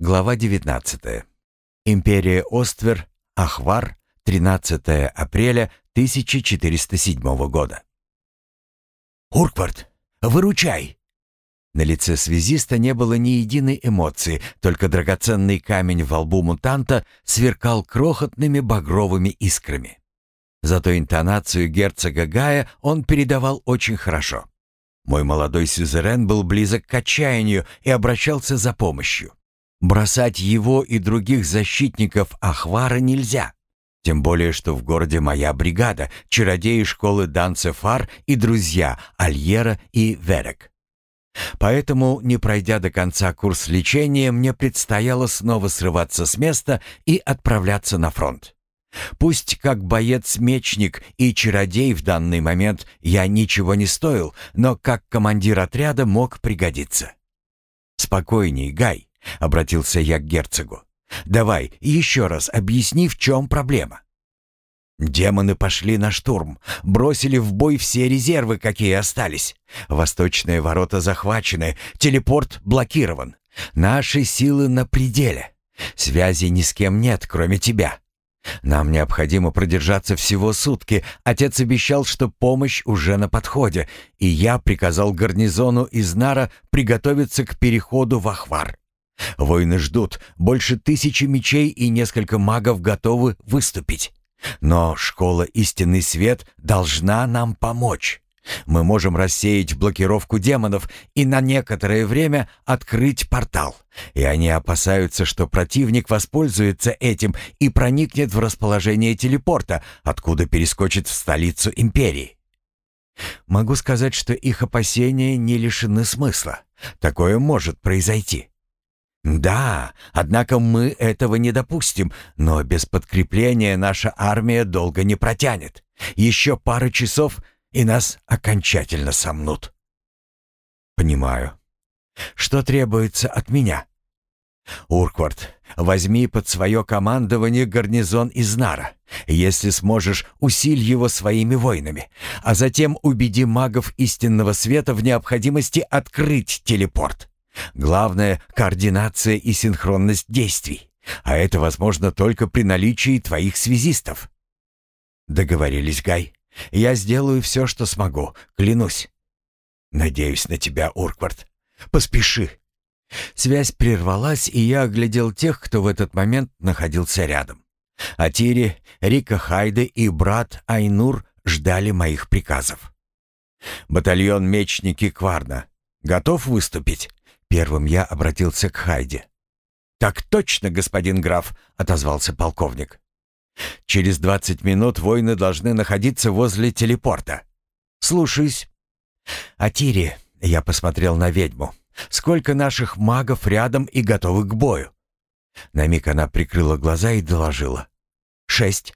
Глава 19. Империя Оствер, Ахвар, 13 апреля 1407 года. «Урквард, выручай!» На лице связиста не было ни единой эмоции, только драгоценный камень во лбу мутанта сверкал крохотными багровыми искрами. Зато интонацию герцога Гая он передавал очень хорошо. Мой молодой сюзерен был близок к отчаянию и обращался за помощью. Бросать его и других защитников Ахвара нельзя. Тем более, что в городе моя бригада, чародеи школы Данцефар и друзья Альера и Верек. Поэтому, не пройдя до конца курс лечения, мне предстояло снова срываться с места и отправляться на фронт. Пусть как боец-мечник и чародей в данный момент я ничего не стоил, но как командир отряда мог пригодиться. «Спокойней, Гай. — обратился я к герцогу. «Давай еще раз объясни, в чем проблема». Демоны пошли на штурм, бросили в бой все резервы, какие остались. Восточные ворота захвачены, телепорт блокирован. Наши силы на пределе. Связи ни с кем нет, кроме тебя. Нам необходимо продержаться всего сутки. Отец обещал, что помощь уже на подходе, и я приказал гарнизону из Нара приготовиться к переходу в Ахвар. Воины ждут, больше тысячи мечей и несколько магов готовы выступить. Но школа «Истинный свет» должна нам помочь. Мы можем рассеять блокировку демонов и на некоторое время открыть портал. И они опасаются, что противник воспользуется этим и проникнет в расположение телепорта, откуда перескочит в столицу империи. Могу сказать, что их опасения не лишены смысла. Такое может произойти. «Да, однако мы этого не допустим, но без подкрепления наша армия долго не протянет. Еще пара часов, и нас окончательно сомнут». «Понимаю. Что требуется от меня?» «Урквард, возьми под свое командование гарнизон из Нара. Если сможешь, усиль его своими воинами, а затем убеди магов истинного света в необходимости открыть телепорт. Главное — координация и синхронность действий. А это возможно только при наличии твоих связистов. Договорились, Гай. Я сделаю все, что смогу, клянусь. Надеюсь на тебя, Урквард. Поспеши. Связь прервалась, и я оглядел тех, кто в этот момент находился рядом. Атири, Рика Хайде и брат Айнур ждали моих приказов. «Батальон Мечники Кварна готов выступить?» Первым я обратился к Хайде. «Так точно, господин граф», — отозвался полковник. «Через двадцать минут воины должны находиться возле телепорта. Слушаюсь». «Атири», — я посмотрел на ведьму, — «сколько наших магов рядом и готовы к бою?» На миг она прикрыла глаза и доложила. «Шесть».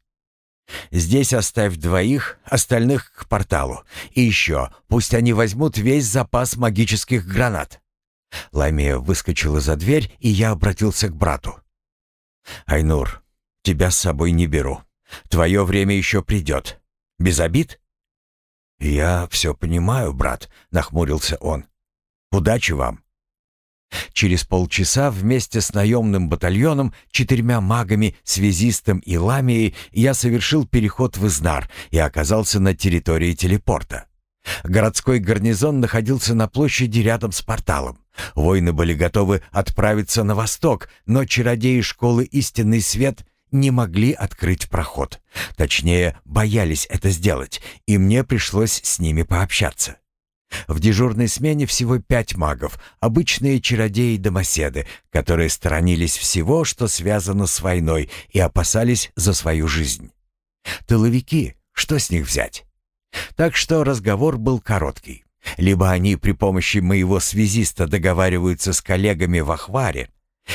«Здесь оставь двоих, остальных к порталу. И еще, пусть они возьмут весь запас магических гранат». Ламия выскочила за дверь, и я обратился к брату. «Айнур, тебя с собой не беру. Твое время еще придет. Без обид?» «Я все понимаю, брат», — нахмурился он. «Удачи вам». Через полчаса вместе с наемным батальоном, четырьмя магами, связистом и ламией я совершил переход в Изнар и оказался на территории телепорта. Городской гарнизон находился на площади рядом с порталом. Воины были готовы отправиться на восток, но чародеи школы «Истинный свет» не могли открыть проход. Точнее, боялись это сделать, и мне пришлось с ними пообщаться. В дежурной смене всего пять магов, обычные чародеи-домоседы, которые сторонились всего, что связано с войной, и опасались за свою жизнь. Тыловики, что с них взять? Так что разговор был короткий. Либо они при помощи моего связиста договариваются с коллегами в Ахваре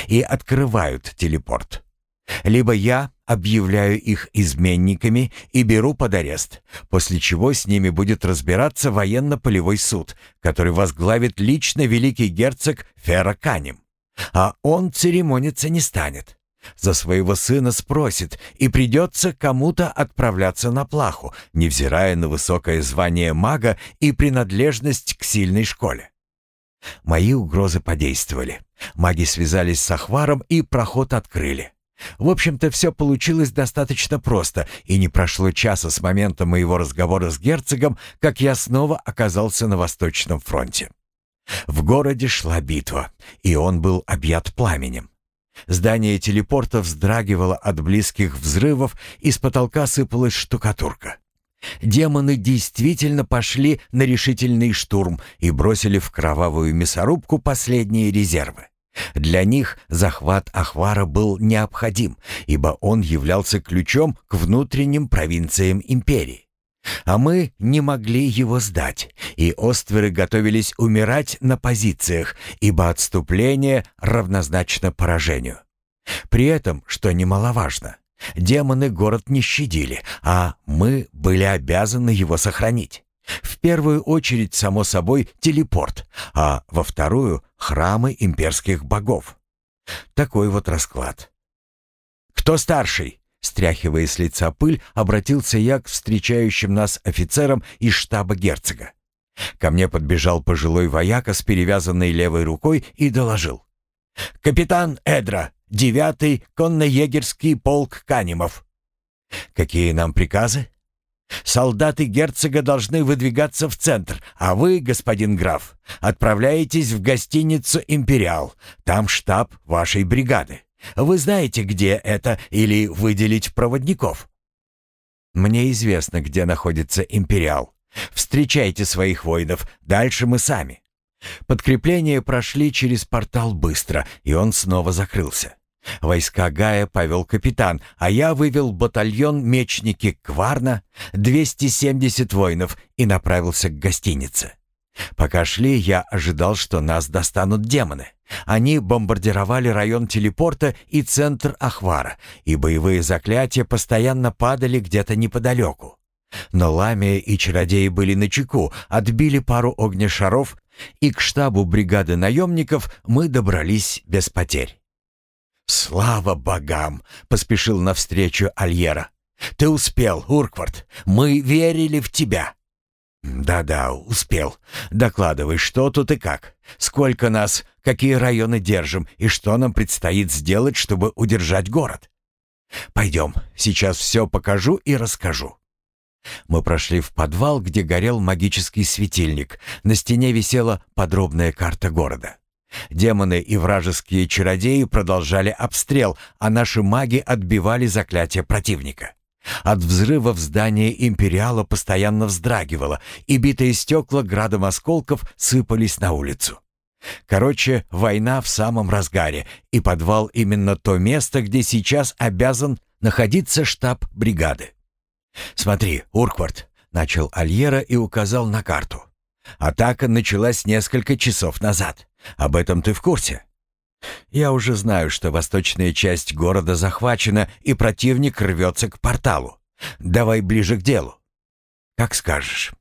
и открывают телепорт. Либо я объявляю их изменниками и беру под арест, после чего с ними будет разбираться военно-полевой суд, который возглавит лично великий герцог Ферраканем. А он церемониться не станет. За своего сына спросит, и придется кому-то отправляться на плаху, невзирая на высокое звание мага и принадлежность к сильной школе. Мои угрозы подействовали. Маги связались с Ахваром и проход открыли. В общем-то, все получилось достаточно просто, и не прошло часа с момента моего разговора с герцогом, как я снова оказался на Восточном фронте. В городе шла битва, и он был объят пламенем. Здание телепорта вздрагивало от близких взрывов, и с потолка сыпалась штукатурка. Демоны действительно пошли на решительный штурм и бросили в кровавую мясорубку последние резервы. Для них захват Ахвара был необходим, ибо он являлся ключом к внутренним провинциям империи. А мы не могли его сдать, и остверы готовились умирать на позициях, ибо отступление равнозначно поражению. При этом, что немаловажно, демоны город не щадили, а мы были обязаны его сохранить. В первую очередь, само собой, телепорт, а во вторую — храмы имперских богов. Такой вот расклад. «Кто старший?» Стряхивая с лица пыль, обратился я к встречающим нас офицерам из штаба герцога. Ко мне подбежал пожилой вояка с перевязанной левой рукой и доложил. «Капитан Эдра, девятый конно-егерский полк Канимов». «Какие нам приказы?» Солдаты герцога должны выдвигаться в центр, а вы, господин граф, отправляетесь в гостиницу «Империал». Там штаб вашей бригады. Вы знаете, где это, или выделить проводников?» «Мне известно, где находится «Империал». Встречайте своих воинов, дальше мы сами». Подкрепления прошли через портал быстро, и он снова закрылся. Войска Гая повел капитан, а я вывел батальон мечники Кварна, 270 воинов, и направился к гостинице. Пока шли, я ожидал, что нас достанут демоны. Они бомбардировали район телепорта и центр Ахвара, и боевые заклятия постоянно падали где-то неподалеку. Но Ламия и чародеи были начеку, отбили пару огнешаров, и к штабу бригады наемников мы добрались без потерь. «Слава богам!» — поспешил навстречу Альера. «Ты успел, Урквард. Мы верили в тебя». «Да-да, успел. Докладывай, что тут и как. Сколько нас, какие районы держим и что нам предстоит сделать, чтобы удержать город?» «Пойдем, сейчас все покажу и расскажу». Мы прошли в подвал, где горел магический светильник. На стене висела подробная карта города. Демоны и вражеские чародеи продолжали обстрел, а наши маги отбивали заклятие противника. От взрывов здание Империала постоянно вздрагивало, и битые стекла градом осколков сыпались на улицу. Короче, война в самом разгаре, и подвал именно то место, где сейчас обязан находиться штаб бригады. «Смотри, Урквард», — начал Альера и указал на карту. «Атака началась несколько часов назад. Об этом ты в курсе?» «Я уже знаю, что восточная часть города захвачена, и противник рвется к порталу. Давай ближе к делу». «Как скажешь».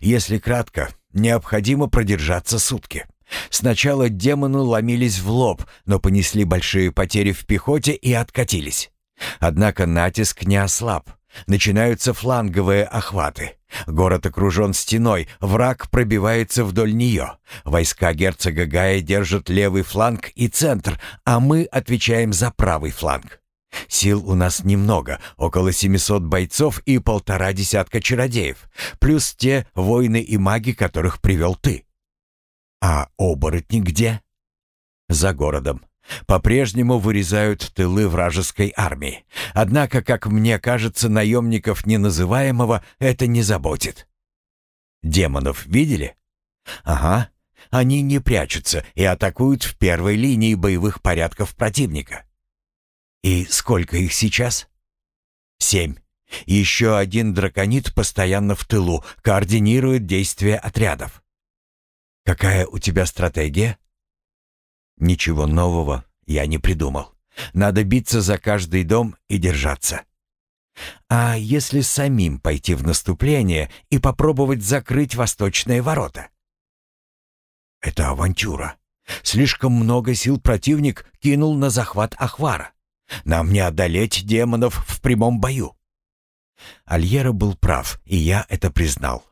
«Если кратко, необходимо продержаться сутки». Сначала демоны ломились в лоб, но понесли большие потери в пехоте и откатились. Однако натиск не ослаб. Начинаются фланговые охваты. Город окружен стеной, враг пробивается вдоль нее. Войска герцога Гая держат левый фланг и центр, а мы отвечаем за правый фланг. Сил у нас немного, около 700 бойцов и полтора десятка чародеев, плюс те воины и маги, которых привел ты. А оборотни где? За городом по-прежнему вырезают тылы вражеской армии. Однако, как мне кажется, наемников неназываемого это не заботит. Демонов видели? Ага, они не прячутся и атакуют в первой линии боевых порядков противника. И сколько их сейчас? Семь. Еще один драконит постоянно в тылу, координирует действия отрядов. Какая у тебя стратегия? Ничего нового я не придумал. Надо биться за каждый дом и держаться. А если самим пойти в наступление и попробовать закрыть восточные ворота? Это авантюра. Слишком много сил противник кинул на захват Ахвара. Нам не одолеть демонов в прямом бою. Альера был прав, и я это признал.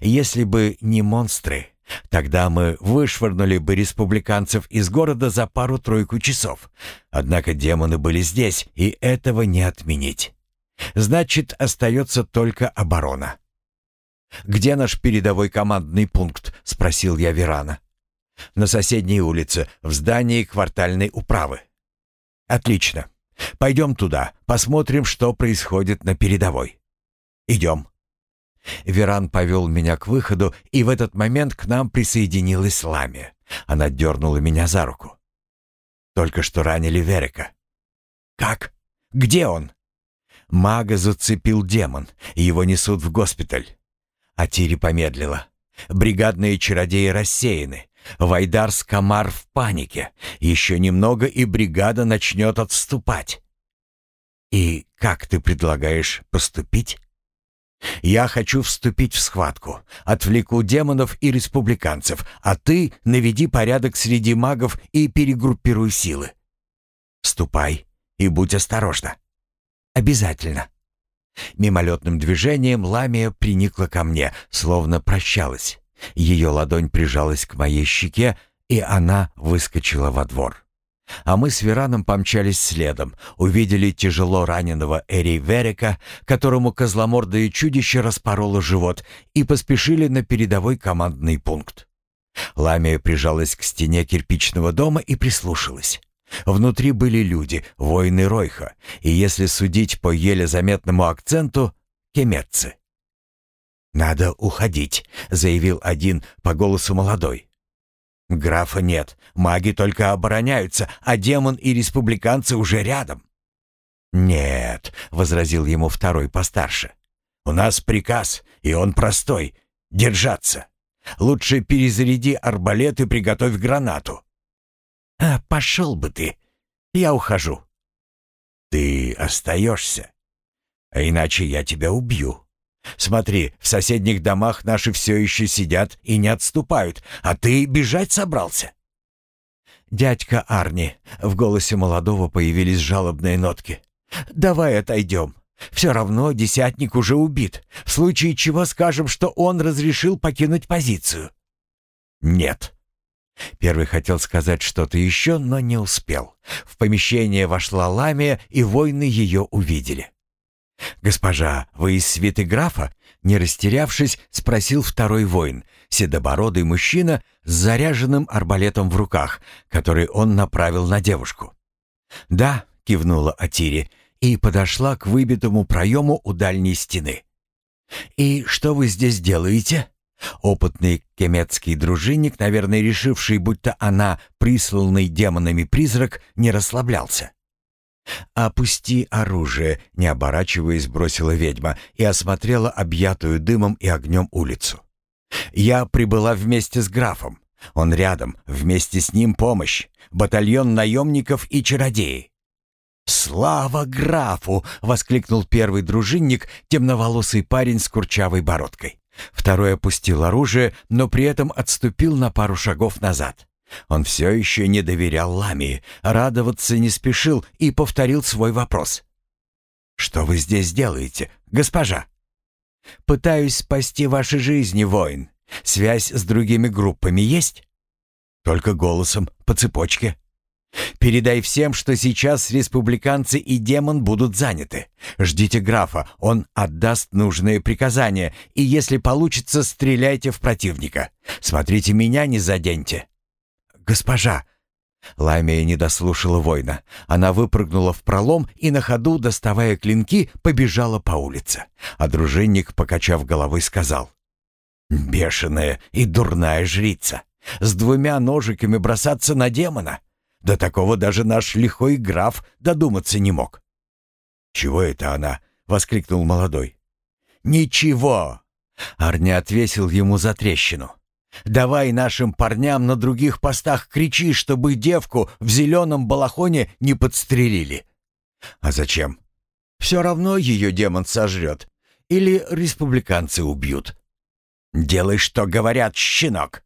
Если бы не монстры, Тогда мы вышвырнули бы республиканцев из города за пару-тройку часов. Однако демоны были здесь, и этого не отменить. Значит, остается только оборона. «Где наш передовой командный пункт?» — спросил я Верана. «На соседней улице, в здании квартальной управы». «Отлично. Пойдем туда, посмотрим, что происходит на передовой». «Идем». Веран повел меня к выходу, и в этот момент к нам присоединилась Ламия. Она дернула меня за руку. «Только что ранили Верика». «Как? Где он?» Мага зацепил демон, его несут в госпиталь. Атири помедлила. Бригадные чародеи рассеяны. Вайдарс Камар в панике. Еще немного, и бригада начнет отступать. «И как ты предлагаешь поступить?» «Я хочу вступить в схватку, отвлеку демонов и республиканцев, а ты наведи порядок среди магов и перегруппируй силы. Ступай и будь осторожна. Обязательно». Мимолетным движением Ламия приникла ко мне, словно прощалась. Ее ладонь прижалась к моей щеке, и она выскочила во двор. А мы с Вераном помчались следом, увидели тяжело раненого Эри Верика, которому козломордое чудище распороло живот, и поспешили на передовой командный пункт. Ламия прижалась к стене кирпичного дома и прислушалась. Внутри были люди, воины Ройха, и если судить по еле заметному акценту, кеметцы. «Надо уходить», — заявил один по голосу молодой. Графа нет, маги только обороняются, а демон и республиканцы уже рядом. «Нет», — возразил ему второй постарше. «У нас приказ, и он простой — держаться. Лучше перезаряди арбалет и приготовь гранату». «А, пошел бы ты! Я ухожу». «Ты остаешься, а иначе я тебя убью», Смотри, в соседних домах наши все еще сидят и не отступают, а ты бежать собрался?» «Дядька Арни», — в голосе молодого появились жалобные нотки. «Давай отойдем. Все равно десятник уже убит. В случае чего скажем, что он разрешил покинуть позицию». «Нет». Первый хотел сказать что-то еще, но не успел. В помещение вошла Ламия, и воины ее увидели. «Госпожа, вы из свиты графа?» Не растерявшись, спросил второй воин, седобородый мужчина с заряженным арбалетом в руках, который он направил на девушку. «Да», — кивнула Атири и подошла к выбитому проему у дальней стены. «И что вы здесь делаете?» Опытный кемецкий дружинник, наверное, решивший, будто она присланный демонами призрак, не расслаблялся. «Опусти оружие», — не оборачиваясь, бросила ведьма и осмотрела объятую дымом и огнем улицу. «Я прибыла вместе с графом. Он рядом, вместе с ним помощь, батальон наемников и чародеи». «Слава графу!» — воскликнул первый дружинник, темноволосый парень с курчавой бородкой. Второй опустил оружие, но при этом отступил на пару шагов назад. Он все еще не доверял Ламии, радоваться не спешил и повторил свой вопрос. «Что вы здесь делаете, госпожа?» «Пытаюсь спасти ваши жизни, воин. Связь с другими группами есть?» «Только голосом, по цепочке». «Передай всем, что сейчас республиканцы и демон будут заняты. Ждите графа, он отдаст нужные приказания, и если получится, стреляйте в противника. Смотрите, меня не заденьте». «Госпожа!» Ламия не дослушала воина. Она выпрыгнула в пролом и на ходу, доставая клинки, побежала по улице. А дружинник, покачав головой, сказал. «Бешеная и дурная жрица! С двумя ножиками бросаться на демона! До такого даже наш лихой граф додуматься не мог!» «Чего это она?» — воскликнул молодой. «Ничего!» Арня отвесил ему за трещину. Давай нашим парням на других постах кричи, чтобы девку в зеленом балахоне не подстрелили. А зачем? Все равно ее демон сожрет. Или республиканцы убьют. Делай, что говорят, щенок.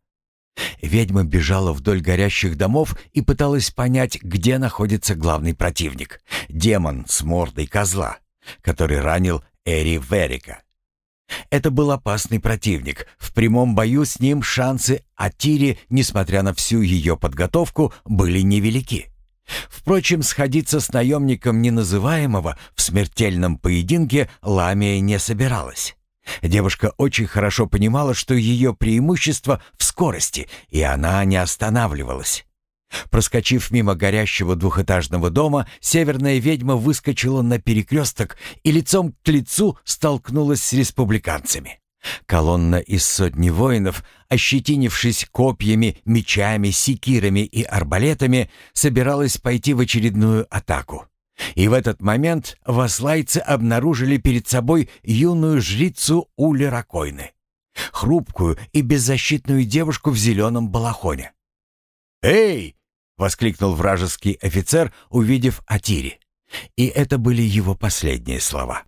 Ведьма бежала вдоль горящих домов и пыталась понять, где находится главный противник. Демон с мордой козла, который ранил Эри Верика. Это был опасный противник. В прямом бою с ним шансы Атири, несмотря на всю ее подготовку, были невелики. Впрочем, сходиться с наемником неназываемого в смертельном поединке Ламия не собиралась. Девушка очень хорошо понимала, что ее преимущество в скорости, и она не останавливалась. Проскочив мимо горящего двухэтажного дома, северная ведьма выскочила на перекресток и лицом к лицу столкнулась с республиканцами. Колонна из сотни воинов, ощетинившись копьями, мечами, секирами и арбалетами, собиралась пойти в очередную атаку. И в этот момент васлайцы обнаружили перед собой юную жрицу Ули Ракойны, хрупкую и беззащитную девушку в зеленом балахоне. «Эй!» — воскликнул вражеский офицер, увидев Атири. И это были его последние слова.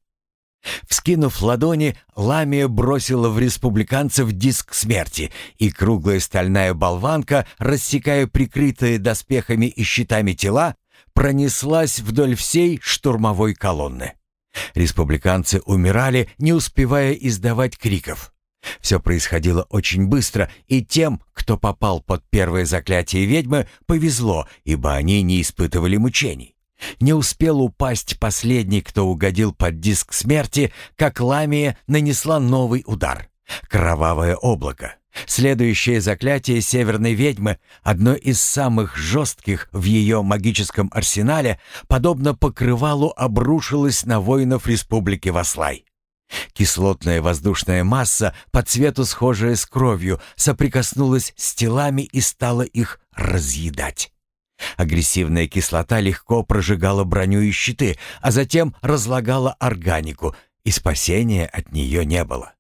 Вскинув ладони, Ламия бросила в республиканцев диск смерти, и круглая стальная болванка, рассекая прикрытые доспехами и щитами тела, пронеслась вдоль всей штурмовой колонны. Республиканцы умирали, не успевая издавать криков. Все происходило очень быстро, и тем, кто попал под первое заклятие ведьмы, повезло, ибо они не испытывали мучений. Не успел упасть последний, кто угодил под диск смерти, как Ламия нанесла новый удар. Кровавое облако. Следующее заклятие северной ведьмы, одно из самых жестких в ее магическом арсенале, подобно покрывалу обрушилось на воинов Республики Васлай. Кислотная воздушная масса, по цвету схожая с кровью, соприкоснулась с телами и стала их разъедать. Агрессивная кислота легко прожигала броню и щиты, а затем разлагала органику, и спасения от нее не было.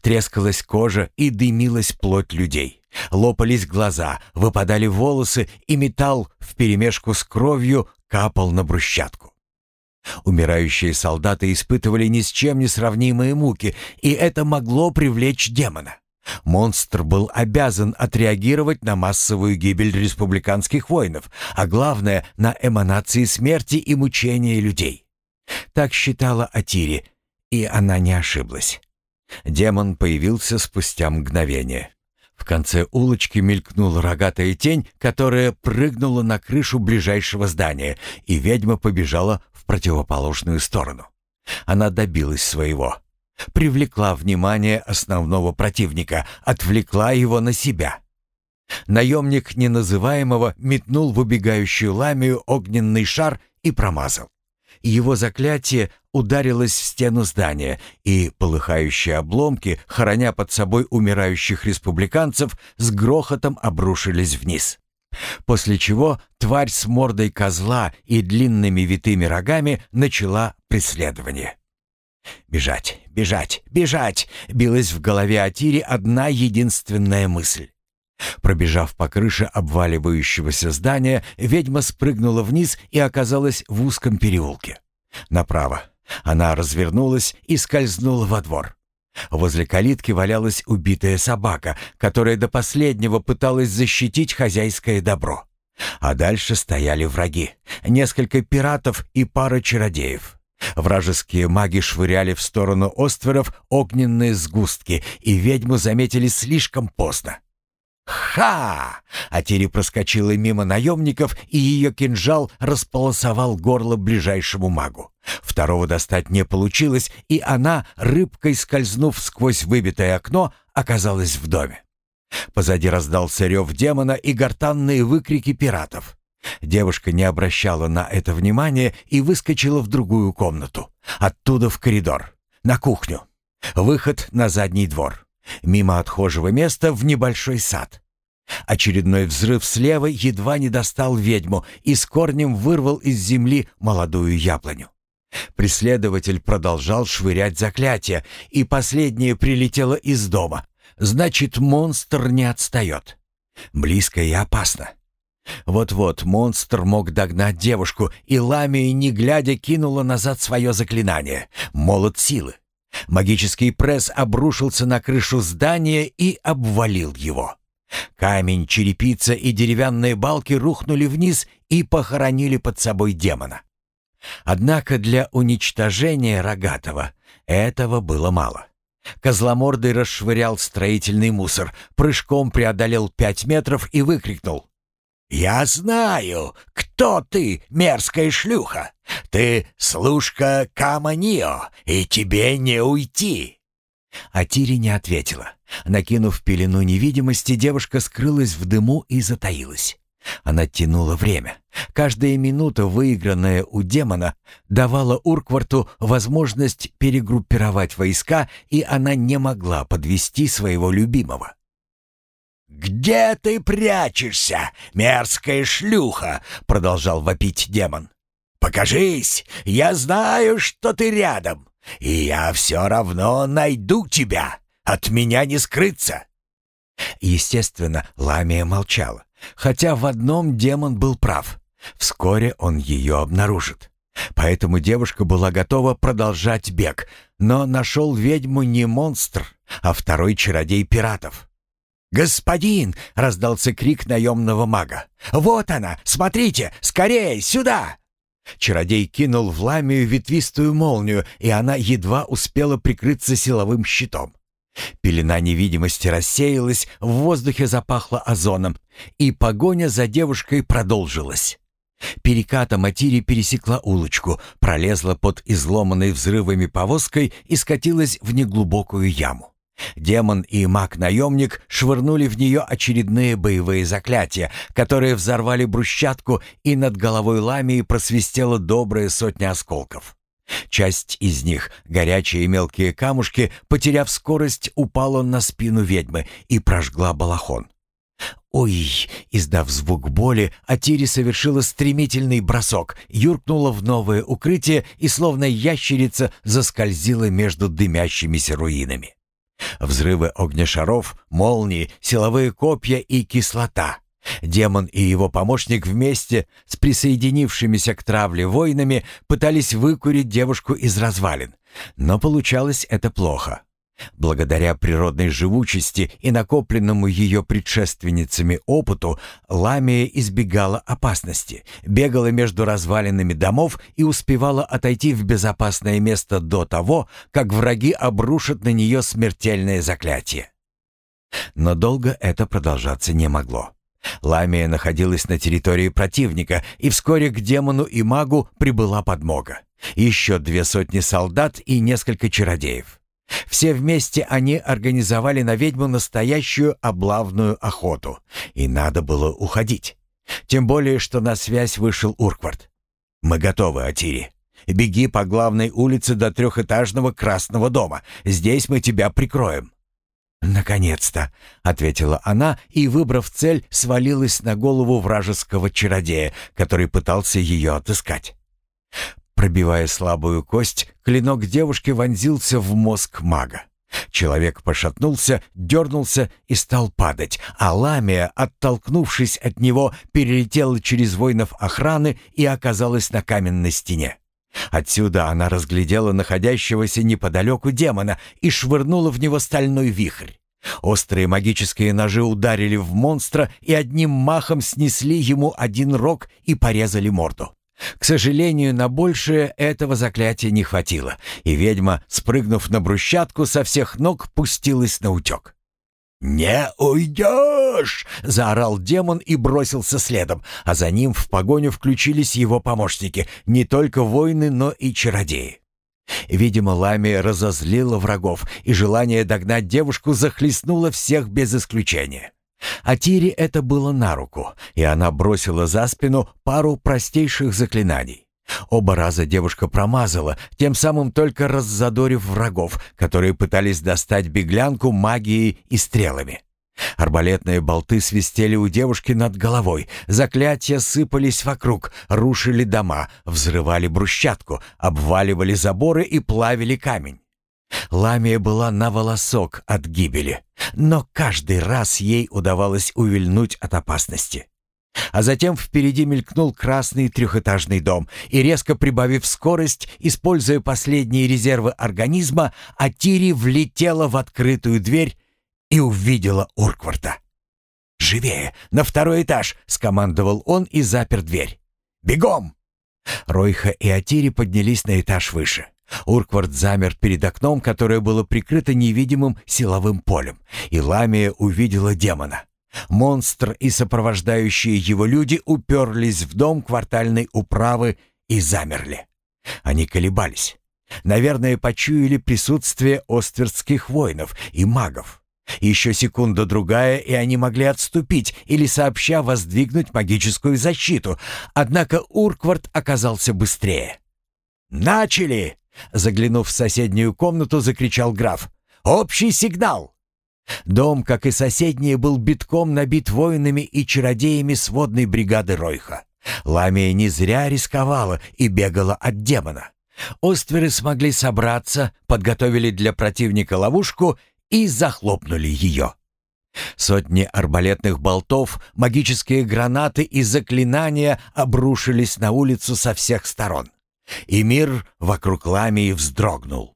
Трескалась кожа и дымилась плоть людей. Лопались глаза, выпадали волосы, и металл вперемешку с кровью капал на брусчатку. Умирающие солдаты испытывали ни с чем не сравнимые муки, и это могло привлечь демона. Монстр был обязан отреагировать на массовую гибель республиканских воинов, а главное — на эманации смерти и мучения людей. Так считала Атири, и она не ошиблась. Демон появился спустя мгновение. В конце улочки мелькнула рогатая тень, которая прыгнула на крышу ближайшего здания, и ведьма побежала в противоположную сторону. Она добилась своего. Привлекла внимание основного противника, отвлекла его на себя. Наемник неназываемого метнул в убегающую ламию огненный шар и промазал. Его заклятие ударилось в стену здания, и полыхающие обломки, хороня под собой умирающих республиканцев, с грохотом обрушились вниз. После чего тварь с мордой козла и длинными витыми рогами начала преследование. «Бежать, бежать, бежать!» — билась в голове Атири одна единственная мысль. Пробежав по крыше обваливающегося здания, ведьма спрыгнула вниз и оказалась в узком переулке. Направо. Она развернулась и скользнула во двор. Возле калитки валялась убитая собака, которая до последнего пыталась защитить хозяйское добро. А дальше стояли враги. Несколько пиратов и пара чародеев. Вражеские маги швыряли в сторону остверов огненные сгустки, и ведьму заметили слишком поздно. «Ха!» Атири проскочила мимо наемников, и ее кинжал располосовал горло ближайшему магу. Второго достать не получилось, и она, рыбкой скользнув сквозь выбитое окно, оказалась в доме. Позади раздался рев демона и гортанные выкрики пиратов. Девушка не обращала на это внимания и выскочила в другую комнату. Оттуда в коридор, на кухню. Выход на задний двор. Мимо отхожего места в небольшой сад. Очередной взрыв слева едва не достал ведьму и с корнем вырвал из земли молодую яблоню. Преследователь продолжал швырять заклятия, и последнее прилетело из дома. Значит, монстр не отстает. Близко и опасно. Вот-вот монстр мог догнать девушку, и Ламия, не глядя, кинула назад свое заклинание — молот силы. Магический пресс обрушился на крышу здания и обвалил его. Камень, черепица и деревянные балки рухнули вниз и похоронили под собой демона. Однако для уничтожения Рогатого этого было мало. Козломордый расшвырял строительный мусор, прыжком преодолел пять метров и выкрикнул. «Я знаю, кто ты, мерзкая шлюха! Ты служка Каманио, и тебе не уйти!» А Тири не ответила. Накинув пелену невидимости, девушка скрылась в дыму и затаилась. Она тянула время. Каждая минута, выигранная у демона, давала Уркварту возможность перегруппировать войска, и она не могла подвести своего любимого. «Где ты прячешься, мерзкая шлюха?» — продолжал вопить демон. «Покажись! Я знаю, что ты рядом, и я все равно найду тебя. От меня не скрыться!» Естественно, Ламия молчала. Хотя в одном демон был прав. Вскоре он ее обнаружит. Поэтому девушка была готова продолжать бег, но нашел ведьму не монстр, а второй чародей пиратов. «Господин!» — раздался крик наемного мага. «Вот она! Смотрите! Скорее, сюда!» Чародей кинул в ламию ветвистую молнию, и она едва успела прикрыться силовым щитом. Пелена невидимости рассеялась, в воздухе запахло озоном, и погоня за девушкой продолжилась. Перекатом Атири пересекла улочку, пролезла под изломанной взрывами повозкой и скатилась в неглубокую яму. Демон и маг-наемник швырнули в нее очередные боевые заклятия, которые взорвали брусчатку, и над головой ламии просвистела добрая сотня осколков. Часть из них, горячие мелкие камушки, потеряв скорость, упала на спину ведьмы и прожгла балахон. «Ой!» — издав звук боли, Атири совершила стремительный бросок, юркнула в новое укрытие и, словно ящерица, заскользила между дымящимися руинами. Взрывы огнешаров, молнии, силовые копья и кислота. Демон и его помощник вместе с присоединившимися к травле воинами пытались выкурить девушку из развалин, но получалось это плохо. Благодаря природной живучести и накопленному ее предшественницами опыту, Ламия избегала опасности, бегала между развалинами домов и успевала отойти в безопасное место до того, как враги обрушат на нее смертельное заклятие. Но долго это продолжаться не могло. Ламия находилась на территории противника, и вскоре к демону и магу прибыла подмога. Еще две сотни солдат и несколько чародеев. Все вместе они организовали на ведьму настоящую облавную охоту, и надо было уходить. Тем более, что на связь вышел Урквард. «Мы готовы, Атири. Беги по главной улице до трехэтажного красного дома. Здесь мы тебя прикроем». «Наконец-то!» — ответила она и, выбрав цель, свалилась на голову вражеского чародея, который пытался ее отыскать. Пробивая слабую кость, клинок девушки вонзился в мозг мага. Человек пошатнулся, дернулся и стал падать, а Ламия, оттолкнувшись от него, перелетела через воинов охраны и оказалась на каменной стене. Отсюда она разглядела находящегося неподалеку демона и швырнула в него стальной вихрь. Острые магические ножи ударили в монстра и одним махом снесли ему один рог и порезали морду. К сожалению, на большее этого заклятия не хватило, и ведьма, спрыгнув на брусчатку, со всех ног пустилась на утек. «Не уйдешь!» — заорал демон и бросился следом, а за ним в погоню включились его помощники, не только воины, но и чародеи. Видимо, Ламия разозлила врагов, и желание догнать девушку захлестнуло всех без исключения. А Тире это было на руку, и она бросила за спину пару простейших заклинаний. Оба раза девушка промазала, тем самым только раззадорив врагов, которые пытались достать беглянку магией и стрелами. Арбалетные болты свистели у девушки над головой, заклятия сыпались вокруг, рушили дома, взрывали брусчатку, обваливали заборы и плавили камень. Ламия была на волосок от гибели, но каждый раз ей удавалось увильнуть от опасности. А затем впереди мелькнул красный трехэтажный дом, и резко прибавив скорость, используя последние резервы организма, Атири влетела в открытую дверь и увидела Уркварта. «Живее! На второй этаж!» — скомандовал он и запер дверь. «Бегом!» Ройха и Атири поднялись на этаж выше. Урквард замер перед окном, которое было прикрыто невидимым силовым полем, и Ламия увидела демона. Монстр и сопровождающие его люди уперлись в дом квартальной управы и замерли. Они колебались. Наверное, почуяли присутствие оствердских воинов и магов. Еще секунда-другая, и они могли отступить или сообща воздвигнуть магическую защиту. Однако Урквард оказался быстрее. «Начали!» Заглянув в соседнюю комнату, закричал граф. «Общий сигнал!» Дом, как и соседние, был битком набит воинами и чародеями сводной бригады Ройха. Ламия не зря рисковала и бегала от демона. Остверы смогли собраться, подготовили для противника ловушку и захлопнули ее. Сотни арбалетных болтов, магические гранаты и заклинания обрушились на улицу со всех сторон. И мир вокруг Ламии вздрогнул.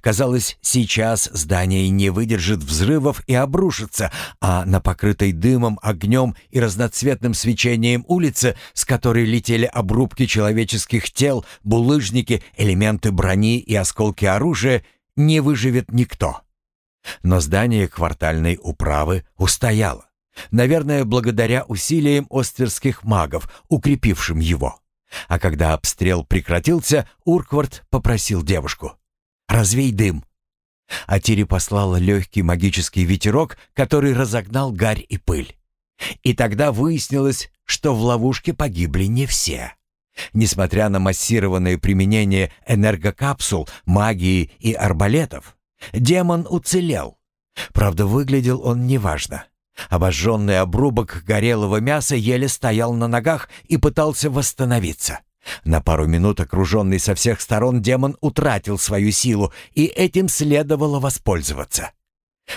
Казалось, сейчас здание не выдержит взрывов и обрушится, а на покрытой дымом, огнем и разноцветным свечением улице, с которой летели обрубки человеческих тел, булыжники, элементы брони и осколки оружия, не выживет никто. Но здание квартальной управы устояло. Наверное, благодаря усилиям остверских магов, укрепившим его. А когда обстрел прекратился, Урквард попросил девушку. «Развей дым». А Тири послала легкий магический ветерок, который разогнал гарь и пыль. И тогда выяснилось, что в ловушке погибли не все. Несмотря на массированное применение энергокапсул, магии и арбалетов, демон уцелел. Правда, выглядел он неважно. Обожженный обрубок горелого мяса еле стоял на ногах и пытался восстановиться. На пару минут окруженный со всех сторон демон утратил свою силу, и этим следовало воспользоваться.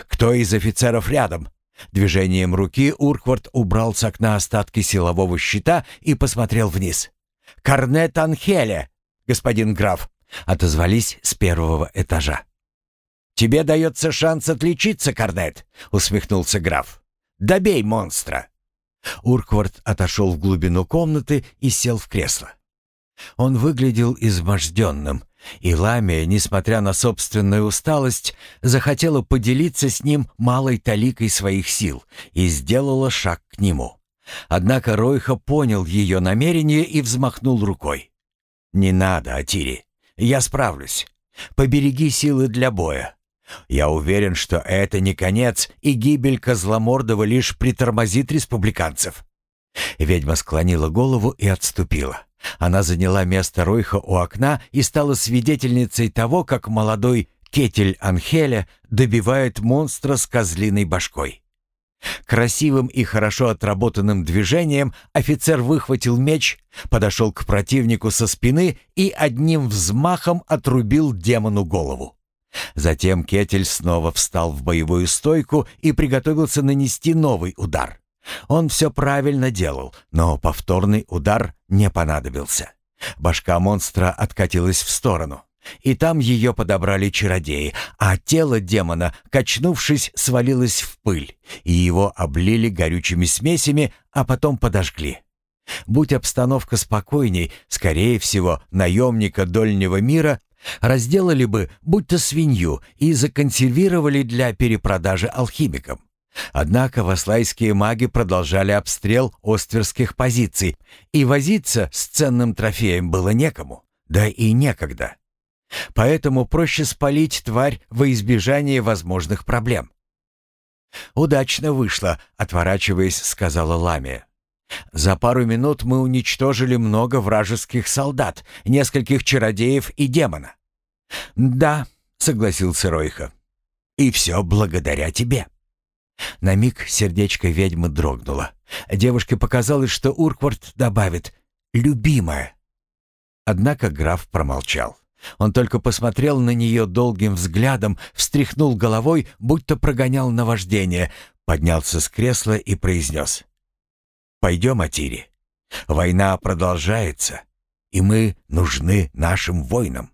«Кто из офицеров рядом?» Движением руки Урквард убрал с окна остатки силового щита и посмотрел вниз. «Корнет Анхеле, господин граф!» — отозвались с первого этажа. «Тебе дается шанс отличиться, Корнет!» — усмехнулся граф. Добей монстра!» Урквард отошел в глубину комнаты и сел в кресло. Он выглядел изможденным, и Ламия, несмотря на собственную усталость, захотела поделиться с ним малой таликой своих сил и сделала шаг к нему. Однако Ройха понял ее намерение и взмахнул рукой. «Не надо, Атири, я справлюсь. Побереги силы для боя. Я уверен, что это не конец, и гибель Козломордова лишь притормозит республиканцев». Ведьма склонила голову и отступила. Она заняла место Ройха у окна и стала свидетельницей того, как молодой Кетель Анхеля добивает монстра с козлиной башкой. Красивым и хорошо отработанным движением офицер выхватил меч, подошел к противнику со спины и одним взмахом отрубил демону голову. Затем Кетель снова встал в боевую стойку и приготовился нанести новый удар. Он все правильно делал, но повторный удар не понадобился. Башка монстра откатилась в сторону. И там ее подобрали чародеи, а тело демона, качнувшись, свалилось в пыль, и его облили горючими смесями, а потом подожгли. Будь обстановка спокойней, скорее всего, наемника Дольнего мира Разделали бы, будто свинью, и законсервировали для перепродажи алхимикам. Однако васлайские маги продолжали обстрел остверских позиций, и возиться с ценным трофеем было некому, да и некогда. Поэтому проще спалить тварь во избежание возможных проблем. «Удачно вышло», — отворачиваясь, сказала Ламия. За пару минут мы уничтожили много вражеских солдат, нескольких чародеев и демона. Да, согласился Ройха. И все благодаря тебе. На миг сердечко ведьмы дрогнуло. Девушке показалось, что Урквард добавит «любимая». Однако граф промолчал. Он только посмотрел на нее долгим взглядом, встряхнул головой, будто прогонял наваждение, поднялся с кресла и произнес Пойдем, Атири. Война продолжается, и мы нужны нашим воинам.